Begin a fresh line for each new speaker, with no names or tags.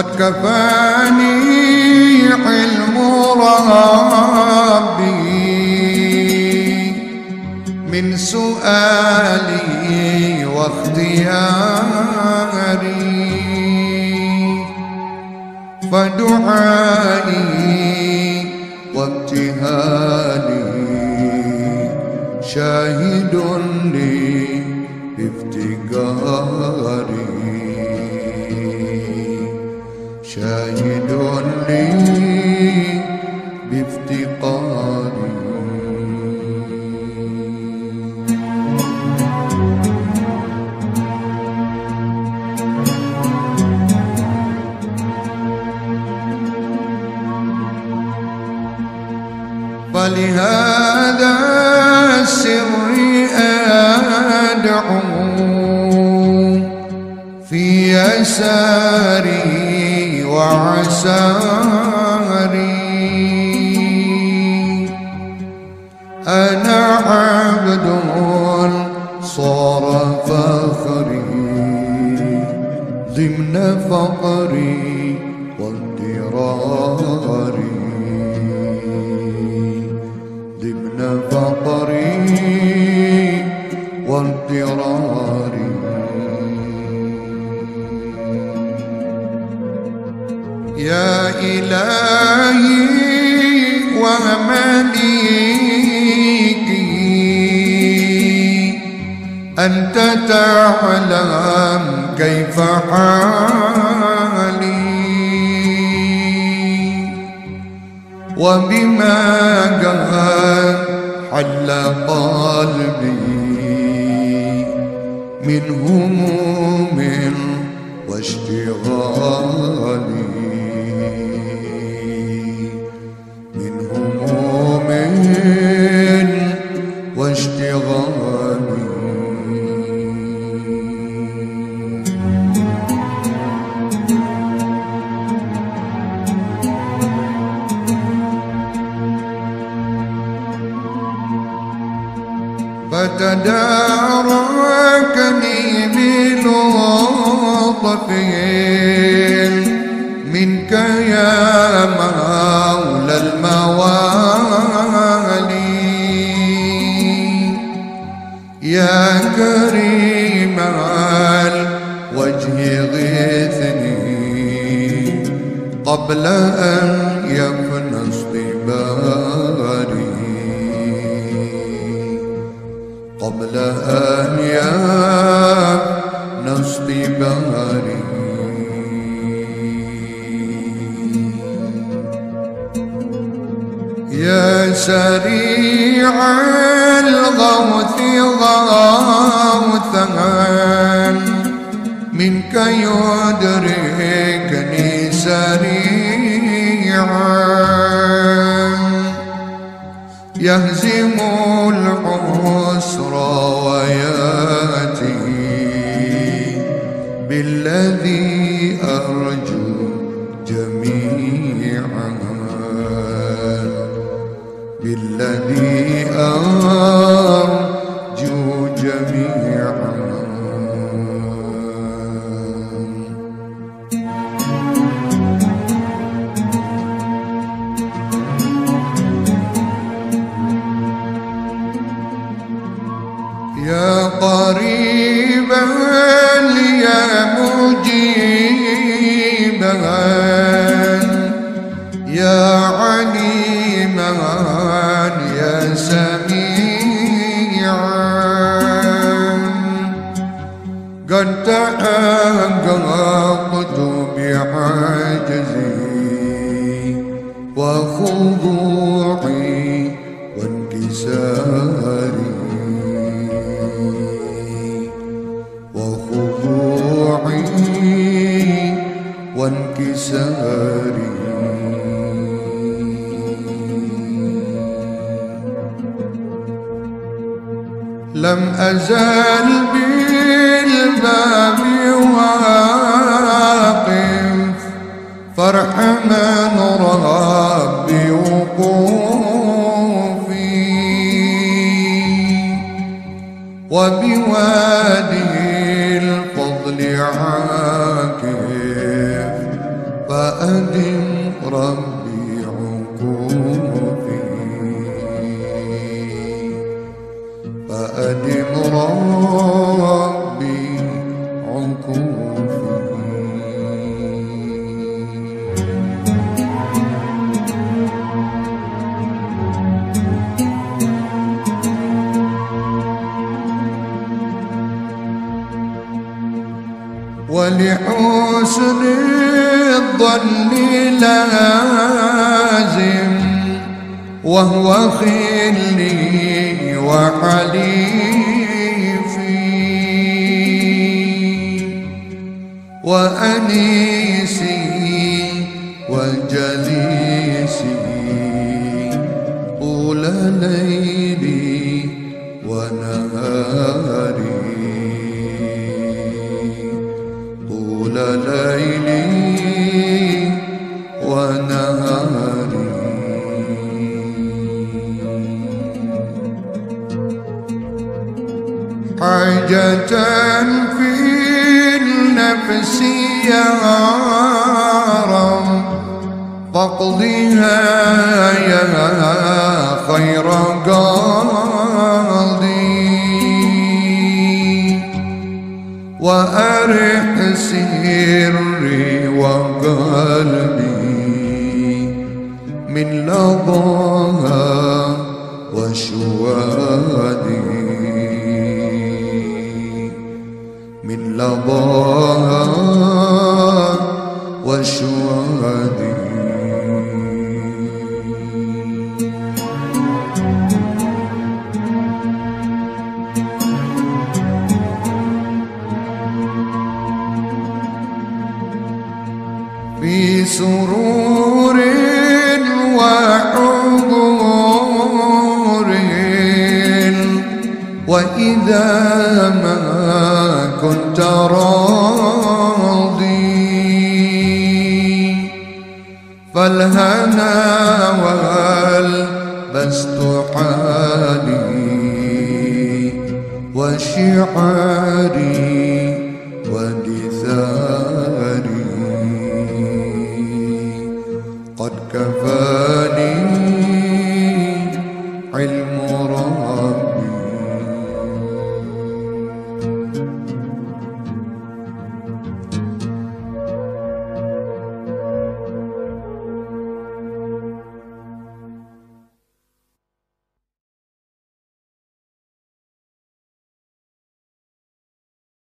قد كفاني علم ربي. من سؤالي واختياري. فدعائي وابتهالي. شاهد لي بافتقاري. شاهد لي بافتقاري. فلهذا السر أدعو في يساري myself أنت تعلم كيف حالي. وبما قد حل قلبي من هموم واشتغالي. بلطف منك يا مولى الموالي. يا كريم الوجه غثني. قبل أن يفنى اصطباري. قبل أن يفنى اصطباري. يا سريع الغوث غوثا منك يدركني سريعا. يهزم العسر وياتي بالذي بالذي أرجو جميعا. يا قريبا تحققت بعجزي وخضوعي وانكساري وخضوعي وانكساري. لم أزال بالباب فارحمن ربي وقوفي. وبوادي ولحسن الظن لازم وهو خلي وحليفي. وأنيسي ليلي ونهاري. حاجة في النفس يا رب فاقضها يا خير قاضي. وأرح سري وقلبي من لظاها وشوادي. من لظاها وشوادي. وإذا ما كنت راضي. فالهنا والبست حالي وشعري ولثامي